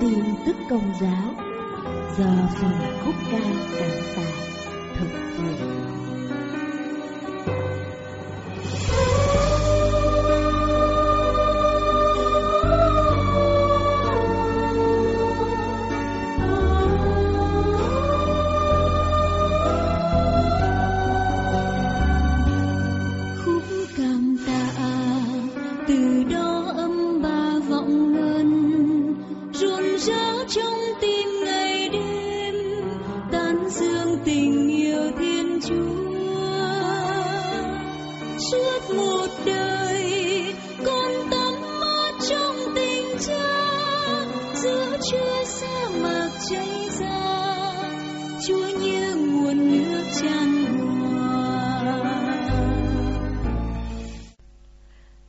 tin tức công giáo do phần khúc ca cảm tạ thực hiện. cảm từ đó trong tim ngày đêm, tán dương tình yêu thiên chúa. Suốt một đời, con tắm mát trong tình cha, giữa chưa sa mạc cháy ra. Chúa như nguồn nước tràn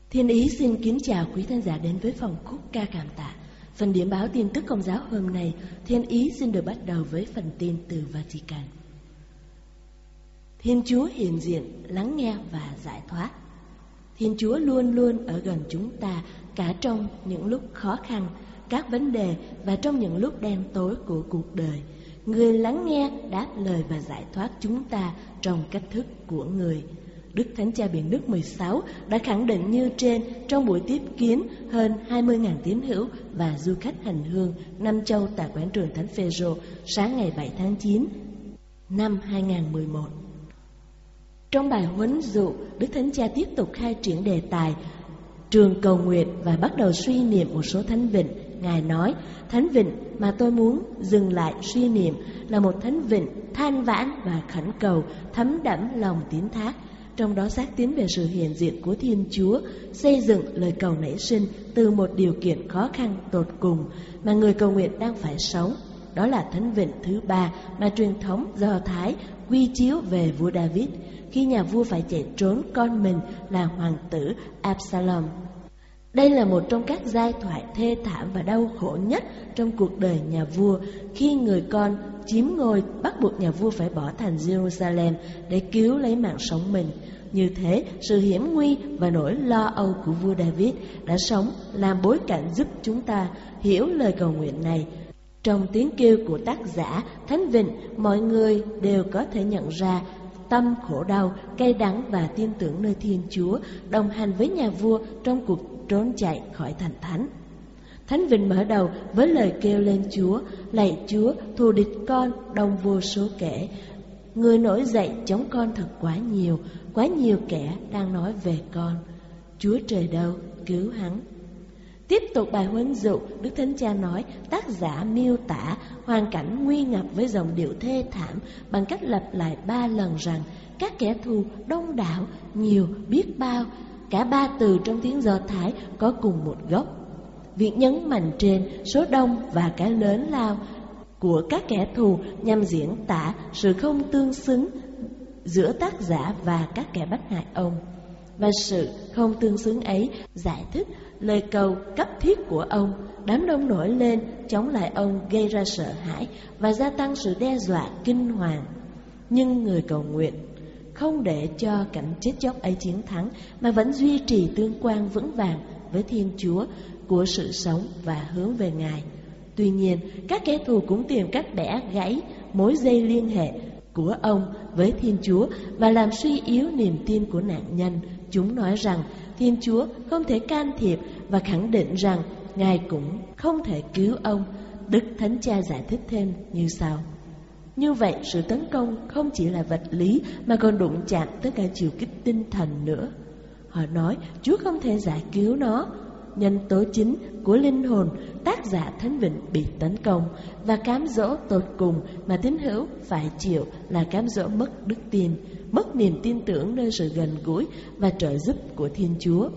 Thiên Ý xin kính chào quý thân giả đến với phòng khúc ca cảm tạ. Phần điểm báo tin tức công giáo hôm nay, Thiên Ý xin được bắt đầu với phần tin từ Vatican. Thiên Chúa hiện diện, lắng nghe và giải thoát. Thiên Chúa luôn luôn ở gần chúng ta cả trong những lúc khó khăn, các vấn đề và trong những lúc đen tối của cuộc đời. Người lắng nghe, đáp lời và giải thoát chúng ta trong cách thức của người. Đức Thánh Cha Biển Đức 16 đã khẳng định như trên trong buổi tiếp kiến hơn 20.000 tín hữu và du khách hành hương Nam Châu tại quảng trường Thánh Phêrô sáng ngày 7 tháng 9 năm 2011. Trong bài huấn dụ, Đức Thánh Cha tiếp tục khai triển đề tài trường cầu nguyện và bắt đầu suy niệm một số thánh vịnh. Ngài nói, thánh vịnh mà tôi muốn dừng lại suy niệm là một thánh vịnh than vãn và khẩn cầu, thấm đẫm lòng tín thác. Trong đó xác tín về sự hiện diện của Thiên Chúa, xây dựng lời cầu nảy sinh từ một điều kiện khó khăn tột cùng mà người cầu nguyện đang phải sống. Đó là thánh vịnh thứ ba mà truyền thống Do Thái quy chiếu về vua David khi nhà vua phải chạy trốn con mình là hoàng tử Absalom. Đây là một trong các giai thoại thê thảm và đau khổ nhất trong cuộc đời nhà vua khi người con chiếm ngôi bắt buộc nhà vua phải bỏ thành Jerusalem để cứu lấy mạng sống mình. Như thế, sự hiểm nguy và nỗi lo âu của vua David đã sống làm bối cảnh giúp chúng ta hiểu lời cầu nguyện này. Trong tiếng kêu của tác giả Thánh Vịnh, mọi người đều có thể nhận ra tâm khổ đau, cay đắng và tin tưởng nơi Thiên Chúa, đồng hành với nhà vua trong cuộc trốn chạy khỏi thành thánh. Thánh Vịnh mở đầu với lời kêu lên Chúa, lạy Chúa, thù địch con, đông vô số kẻ. Người nổi dậy chống con thật quá nhiều, quá nhiều kẻ đang nói về con. Chúa trời đâu, cứu hắn. Tiếp tục bài huấn dụ, Đức Thánh Cha nói tác giả miêu tả hoàn cảnh nguy ngập với dòng điệu thê thảm bằng cách lặp lại ba lần rằng các kẻ thù đông đảo, nhiều, biết bao, cả ba từ trong tiếng Do Thái có cùng một gốc. Việc nhấn mạnh trên số đông và cái lớn lao của các kẻ thù nhằm diễn tả sự không tương xứng giữa tác giả và các kẻ bắt hại ông. Và sự không tương xứng ấy giải thích lời cầu cấp thiết của ông, đám đông nổi lên chống lại ông gây ra sợ hãi và gia tăng sự đe dọa kinh hoàng. Nhưng người cầu nguyện không để cho cảnh chết chóc ấy chiến thắng mà vẫn duy trì tương quan vững vàng với Thiên Chúa của sự sống và hướng về Ngài. Tuy nhiên, các kẻ thù cũng tìm cách bẻ gãy mối dây liên hệ của ông với Thiên Chúa và làm suy yếu niềm tin của nạn nhân. Chúng nói rằng Thiên Chúa không thể can thiệp và khẳng định rằng Ngài cũng không thể cứu ông. Đức Thánh Cha giải thích thêm như sau. Như vậy, sự tấn công không chỉ là vật lý mà còn đụng chạm tới cả chiều kích tinh thần nữa. Họ nói Chúa không thể giải cứu nó. Nhân tố chính của linh hồn, tác giả Thánh Vịnh bị tấn công và cám dỗ tột cùng mà tín hữu phải chịu là cám dỗ mất đức tin, mất niềm tin tưởng nơi sự gần gũi và trợ giúp của Thiên Chúa.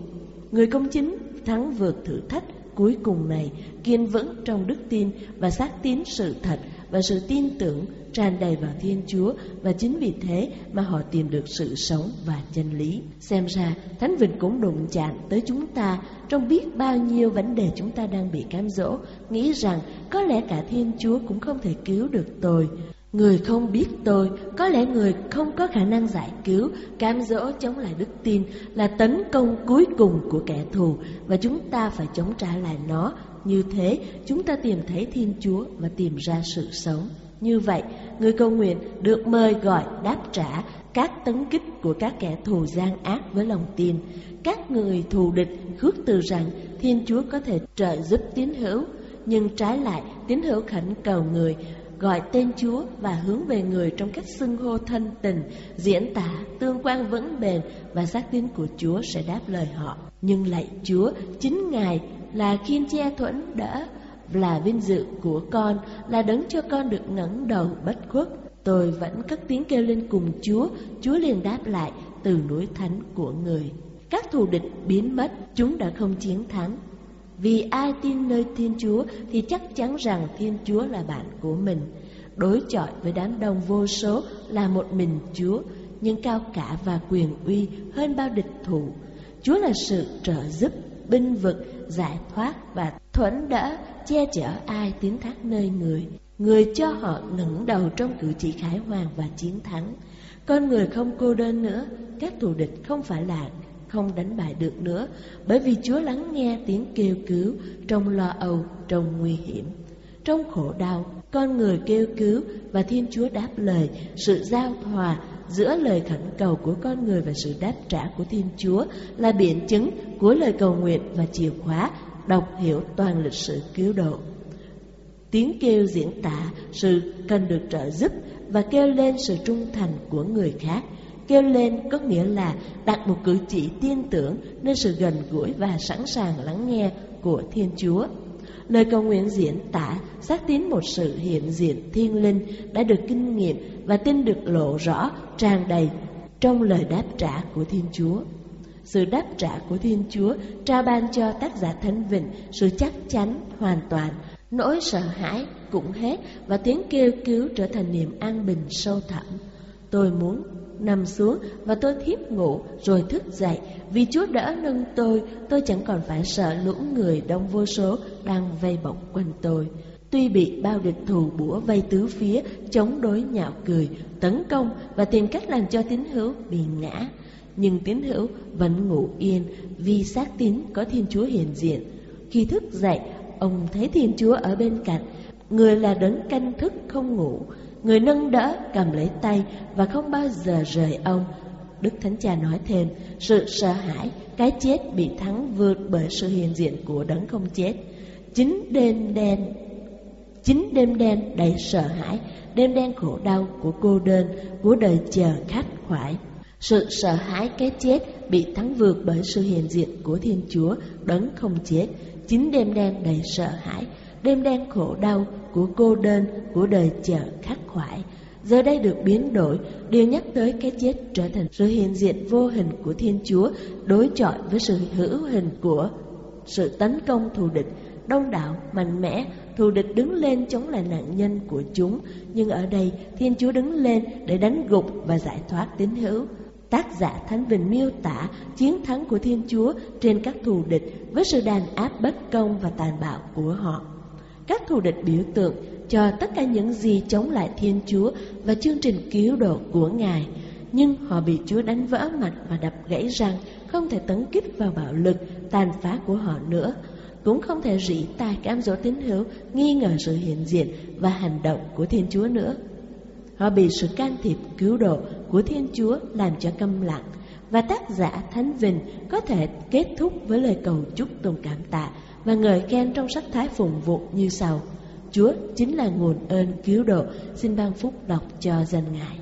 Người công chính thắng vượt thử thách cuối cùng này, kiên vững trong đức tin và xác tín sự thật và sự tin tưởng tràn đầy vào Thiên Chúa và chính vì thế mà họ tìm được sự sống và chân lý. Xem ra, Thánh Vịnh cũng đụng chạm tới chúng ta trong biết bao nhiêu vấn đề chúng ta đang bị cám dỗ, nghĩ rằng có lẽ cả Thiên Chúa cũng không thể cứu được tôi. Người không biết tôi, có lẽ người không có khả năng giải cứu, cám dỗ chống lại đức tin là tấn công cuối cùng của kẻ thù và chúng ta phải chống trả lại nó. Như thế, chúng ta tìm thấy Thiên Chúa và tìm ra sự sống. Như vậy, người cầu nguyện được mời gọi đáp trả các tấn kích của các kẻ thù gian ác với lòng tin. Các người thù địch khước từ rằng Thiên Chúa có thể trợ giúp tín hữu, nhưng trái lại tín hữu khẩn cầu người gọi tên Chúa và hướng về người trong cách xưng hô thân tình, diễn tả, tương quan vững bền và xác tín của Chúa sẽ đáp lời họ. Nhưng lạy Chúa, chính Ngài là khiên che thuẫn đỡ, là vinh dự của con, là đấng cho con được ngẩng đầu bất khuất. Tôi vẫn cất tiếng kêu lên cùng Chúa, Chúa liền đáp lại từ núi thánh của người. Các thù địch biến mất, chúng đã không chiến thắng. Vì ai tin nơi Thiên Chúa thì chắc chắn rằng Thiên Chúa là bạn của mình. Đối chọi với đám đông vô số là một mình Chúa, nhưng cao cả và quyền uy hơn bao địch thủ. Chúa là sự trợ giúp, binh vực, giải thoát và thuẫn đỡ, che chở ai tiến thác nơi người. Người cho họ ngẩng đầu trong cử chỉ khải hoàng và chiến thắng. Con người không cô đơn nữa, các thù địch không phải là không đánh bại được nữa, bởi vì Chúa lắng nghe tiếng kêu cứu trong lo âu, trong nguy hiểm. Trong khổ đau, con người kêu cứu và Thiên Chúa đáp lời, sự giao hòa giữa lời khẩn cầu của con người và sự đáp trả của Thiên Chúa là biện chứng của lời cầu nguyện và chìa khóa đọc hiểu toàn lịch sử cứu độ. Tiếng kêu diễn tả sự cần được trợ giúp và kêu lên sự trung thành của người khác Kêu lên có nghĩa là đặt một cử chỉ tin tưởng nơi sự gần gũi và sẵn sàng lắng nghe của Thiên Chúa. Lời cầu nguyện diễn tả xác tín một sự hiện diện thiên linh đã được kinh nghiệm và tin được lộ rõ tràn đầy trong lời đáp trả của Thiên Chúa. Sự đáp trả của Thiên Chúa trao ban cho tác giả Thánh Vịnh sự chắc chắn hoàn toàn, nỗi sợ hãi cũng hết và tiếng kêu cứu trở thành niềm an bình sâu thẳm. Tôi muốn nằm xuống và tôi thiếp ngủ rồi thức dậy. Vì Chúa đỡ nâng tôi, tôi chẳng còn phải sợ lũ người đông vô số đang vây bọc quanh tôi. Tuy bị bao địch thù bủa vây tứ phía, chống đối nhạo cười, tấn công và tìm cách làm cho tín hữu bị ngã. Nhưng tín hữu vẫn ngủ yên vì xác tín có Thiên Chúa hiện diện. Khi thức dậy, ông thấy Thiên Chúa ở bên cạnh, người là đấng canh thức không ngủ. Người nâng đỡ, cầm lấy tay và không bao giờ rời ông. Đức Thánh Cha nói thêm, sự sợ hãi, cái chết bị thắng vượt bởi sự hiện diện của đấng không chết. Chính đêm đen, chính đêm đen đầy sợ hãi, đêm đen khổ đau của cô đơn, của đời chờ khát khoải. Sự sợ hãi cái chết bị thắng vượt bởi sự hiện diện của Thiên Chúa, đấng không chết. Chính đêm đen đầy sợ hãi, đêm đen khổ đau của cô đơn, của đời chờ khắc khoải. Giờ đây được biến đổi, điều nhắc tới cái chết trở thành sự hiện diện vô hình của thiên chúa, đối chọi với sự hữu hình của sự tấn công thù địch, đông đảo, mạnh mẽ. Thù địch đứng lên chống lại nạn nhân của chúng, nhưng ở đây thiên chúa đứng lên để đánh gục và giải thoát tín hữu. Tác giả thánh bình miêu tả chiến thắng của thiên chúa trên các thù địch với sự đàn áp bất công và tàn bạo của họ các thù địch biểu tượng cho tất cả những gì chống lại Thiên Chúa và chương trình cứu độ của Ngài. Nhưng họ bị Chúa đánh vỡ mặt và đập gãy răng, không thể tấn kích vào bạo lực, tàn phá của họ nữa. Cũng không thể rỉ tai cám dỗ tín hữu, nghi ngờ sự hiện diện và hành động của Thiên Chúa nữa. Họ bị sự can thiệp cứu độ của Thiên Chúa làm cho câm lặng, và tác giả Thánh Vinh có thể kết thúc với lời cầu chúc tôn cảm tạ và ngợi khen trong sách thái phụng vụ như sau. Chúa chính là nguồn ơn cứu độ, xin ban phúc đọc cho dân Ngài.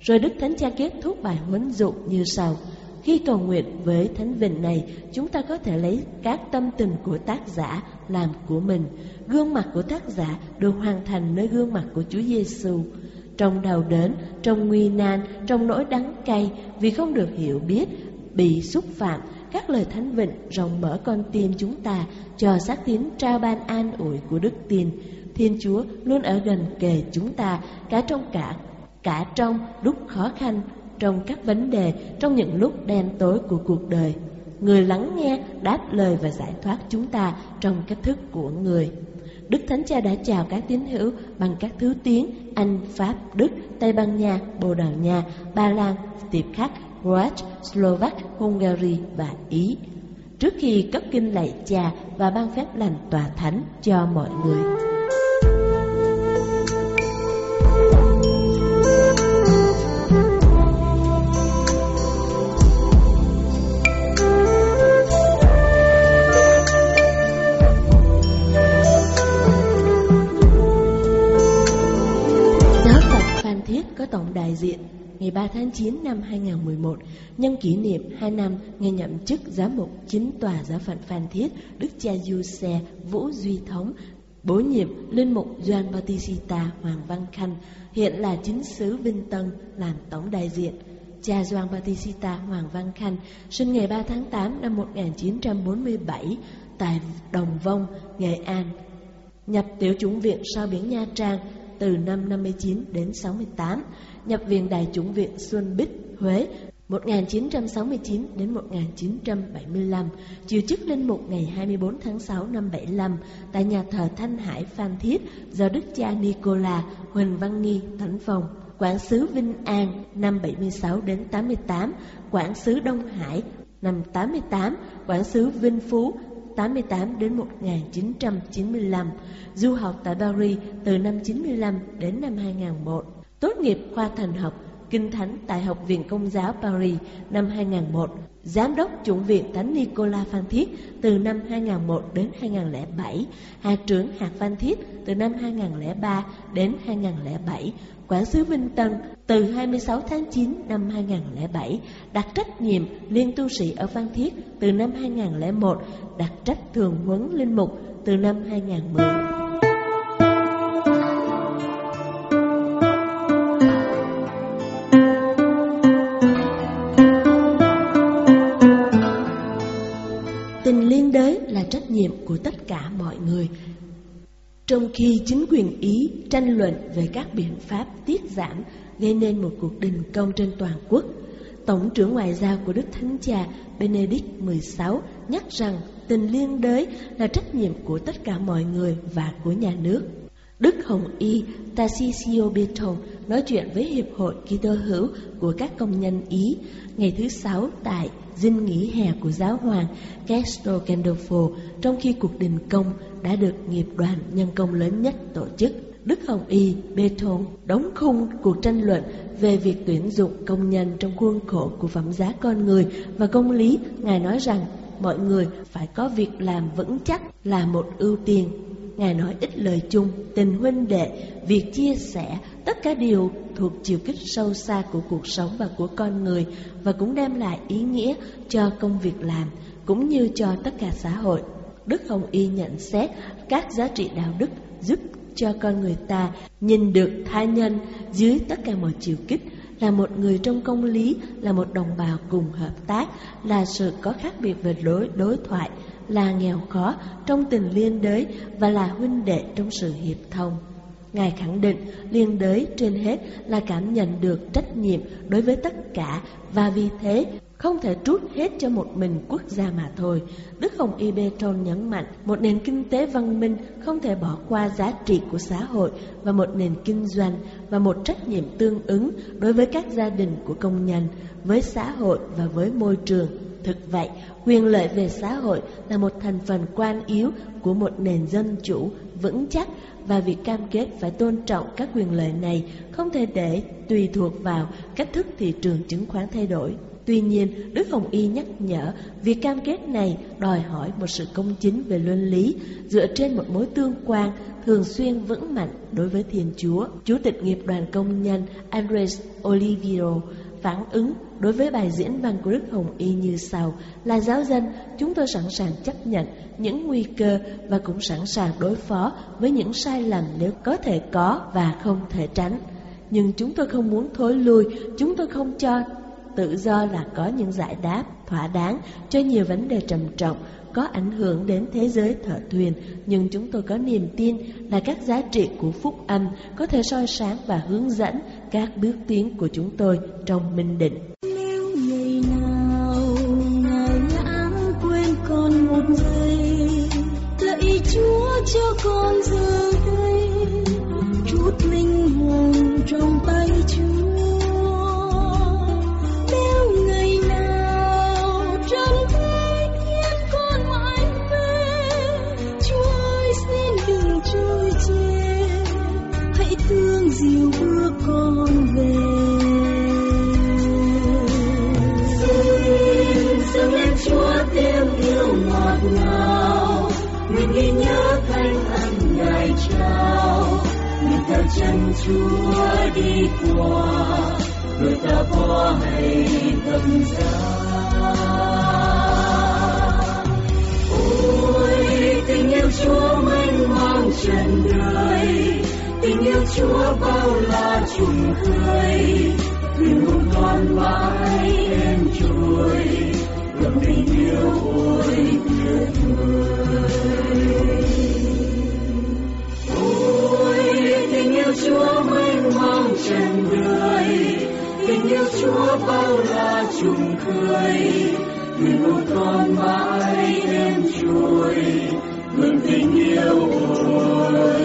Rồi Đức Thánh Cha kết thúc bài huấn dụ như sau. Khi cầu nguyện với Thánh Vịnh này, chúng ta có thể lấy các tâm tình của tác giả làm của mình. Gương mặt của tác giả được hoàn thành nơi gương mặt của Chúa Giêsu. Trong đau đớn, trong nguy nan, trong nỗi đắng cay vì không được hiểu biết, bị xúc phạm, các lời thánh vịnh rộng mở con tim chúng ta cho xác tín trao ban an ủi của đức tin. Thiên Chúa luôn ở gần kề chúng ta cả trong cả cả trong lúc khó khăn, trong các vấn đề, trong những lúc đen tối của cuộc đời. Người lắng nghe, đáp lời và giải thoát chúng ta trong cách thức của người. Đức Thánh Cha đã chào các tín hữu bằng các thứ tiếng Anh, Pháp, Đức, Tây Ban Nha, Bồ Đào Nha, Ba Lan, Tiệp Khắc, Croat, Slovak, Hungary và Ý. Trước khi cất kinh lạy cha và ban phép lành tòa thánh cho mọi người. Đại diện ngày 3 tháng 9 năm 2011 nhân kỷ niệm 2 năm ngày nhậm chức giám mục chính tòa giáo phận Phan Thiết Đức cha Du Xe Vũ Duy Thống bổ nhiệm linh mục Doan Bautista Hoàng Văn Khanh hiện là chính sứ Vinh Tân làm tổng đại diện. Cha Doan Bautista Hoàng Văn Khanh sinh ngày 3 tháng 8 năm 1947 tại Đồng Vong, Nghệ An. Nhập tiểu chủng viện sau biển Nha Trang từ năm 59 đến 68, nhập viện Đại chủng viện Xuân Bích, Huế 1969 đến 1975, chiều chức linh mục ngày 24 tháng 6 năm 75 tại nhà thờ Thanh Hải Phan Thiết do Đức cha Nicola Huỳnh Văn Nghi thánh phòng. Quản sứ Vinh An năm 76 đến 88, quản sứ Đông Hải năm 88, quản sứ Vinh Phú 88 đến 1995, du học tại Paris từ năm 95 đến năm 2001, tốt nghiệp khoa thành học Kinh Thánh tại Học viện Công giáo Paris năm 2001, Giám đốc Chủng viện Thánh Nicola Phan Thiết từ năm 2001 đến 2007, hạt trưởng hạt Phan Thiết từ năm 2003 đến 2007, quản sứ Vinh Tân từ 26 tháng 9 năm 2007, đặt trách nhiệm liên tu sĩ ở Phan Thiết từ năm 2001, đặt trách thường huấn linh mục từ năm 2010. Của tất cả mọi người trong khi chính quyền Ý tranh luận về các biện pháp tiết giảm gây nên một cuộc đình công trên toàn quốc, Tổng trưởng Ngoại giao của Đức Thánh Cha Benedict XVI nhắc rằng tình liên đới là trách nhiệm của tất cả mọi người và của nhà nước. Đức Hồng Y Tarcisio Beto nói chuyện với Hiệp hội Kitô hữu của các công nhân Ý ngày thứ Sáu tại dinh nghỉ hè của giáo hoàng Castro Gandolfo, trong khi cuộc đình công đã được nghiệp đoàn nhân công lớn nhất tổ chức. Đức Hồng Y Beton đóng khung cuộc tranh luận về việc tuyển dụng công nhân trong khuôn khổ của phẩm giá con người và công lý. Ngài nói rằng, mọi người phải có việc làm vững chắc là một ưu tiên. Ngài nói ít lời chung, tình huynh đệ, việc chia sẻ, tất cả đều thuộc chiều kích sâu xa của cuộc sống và của con người và cũng đem lại ý nghĩa cho công việc làm cũng như cho tất cả xã hội. Đức Hồng Y nhận xét các giá trị đạo đức giúp cho con người ta nhìn được tha nhân dưới tất cả mọi chiều kích là một người trong công lý, là một đồng bào cùng hợp tác, là sự có khác biệt về đối đối thoại, là nghèo khó trong tình liên đới và là huynh đệ trong sự hiệp thông. Ngài khẳng định liên đới trên hết là cảm nhận được trách nhiệm đối với tất cả và vì thế không thể trút hết cho một mình quốc gia mà thôi. Đức Hồng Y Beton nhấn mạnh một nền kinh tế văn minh không thể bỏ qua giá trị của xã hội và một nền kinh doanh và một trách nhiệm tương ứng đối với các gia đình của công nhân, với xã hội và với môi trường. Thực vậy, quyền lợi về xã hội là một thành phần quan yếu của một nền dân chủ vững chắc và việc cam kết phải tôn trọng các quyền lợi này không thể để tùy thuộc vào cách thức thị trường chứng khoán thay đổi. Tuy nhiên, Đức Hồng Y nhắc nhở việc cam kết này đòi hỏi một sự công chính về luân lý dựa trên một mối tương quan thường xuyên vững mạnh đối với Thiên Chúa. Chủ tịch nghiệp đoàn công nhân Andres Oliviero phản ứng đối với bài diễn văn của Đức Hồng Y như sau. Là giáo dân, chúng tôi sẵn sàng chấp nhận những nguy cơ và cũng sẵn sàng đối phó với những sai lầm nếu có thể có và không thể tránh. Nhưng chúng tôi không muốn thối lui, chúng tôi không cho, tự do là có những giải đáp thỏa đáng cho nhiều vấn đề trầm trọng, có ảnh hưởng đến thế giới thợ thuyền. Nhưng chúng tôi có niềm tin là các giá trị của phúc âm có thể soi sáng và hướng dẫn các bước tiến của chúng tôi trong minh định. Nếu ngày nào ngài lãng quên con một giây nào nguyện ghi nhớ thanh ân ngài trao nguyện theo chân chúa đi qua. Đôi ta có hay cầm giá. Ôi, tình yêu chúa mênh mang trần đời tình yêu chúa bao la trùng khơi. Thuyền một con mãi em trôi ngập yêu yêu chúa mang yêu chúa bao la trùng khơi thuyền một con mãi em trôi ngập tình yêu ôi